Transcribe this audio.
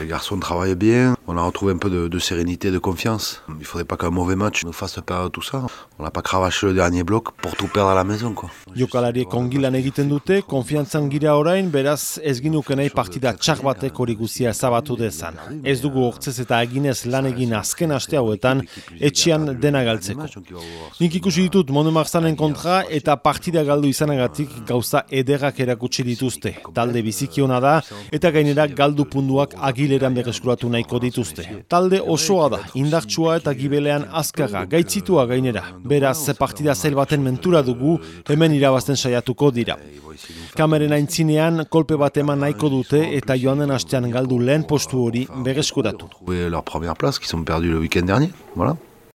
Les garçons travaillent bien, on a retrouvé un peu de, de sérénité, de confiance. Il faudrait pas qu'un mauvais match nous fasse perdre tout ça. On n'a pas cravaché le dernier bloc pour tout perdre à la maison. Quoi. Jokalariek ongi lan egiten dute, konfiantzan gira orain, beraz ez ginuke nahi partida txar batek hori guzia ezabatu dezan. Ez dugu hortzez eta aginez lan egin azken aste hauetan, etxean dena galtzeko. Nik ikusi ditut Mondo Marzanen kontra eta partida galdu izanagatik gauza ederrak erakutsi dituzte. Talde bizikiona da eta gainera galdu punduak agileran berreskuratu nahiko dituzte. Talde osoa da, indartsua eta gibelean azkarra, gaitzitua gainera. Beraz, partida zel baten mentura dugu, hemen irabazten saiatuko dira. Kameren aintzinean, kolpe bat eman nahiko dute eta joan den astean galdu lehen postu hori berreskuratu. Leur première place, qui sont perdus le week-end dernier. Voilà.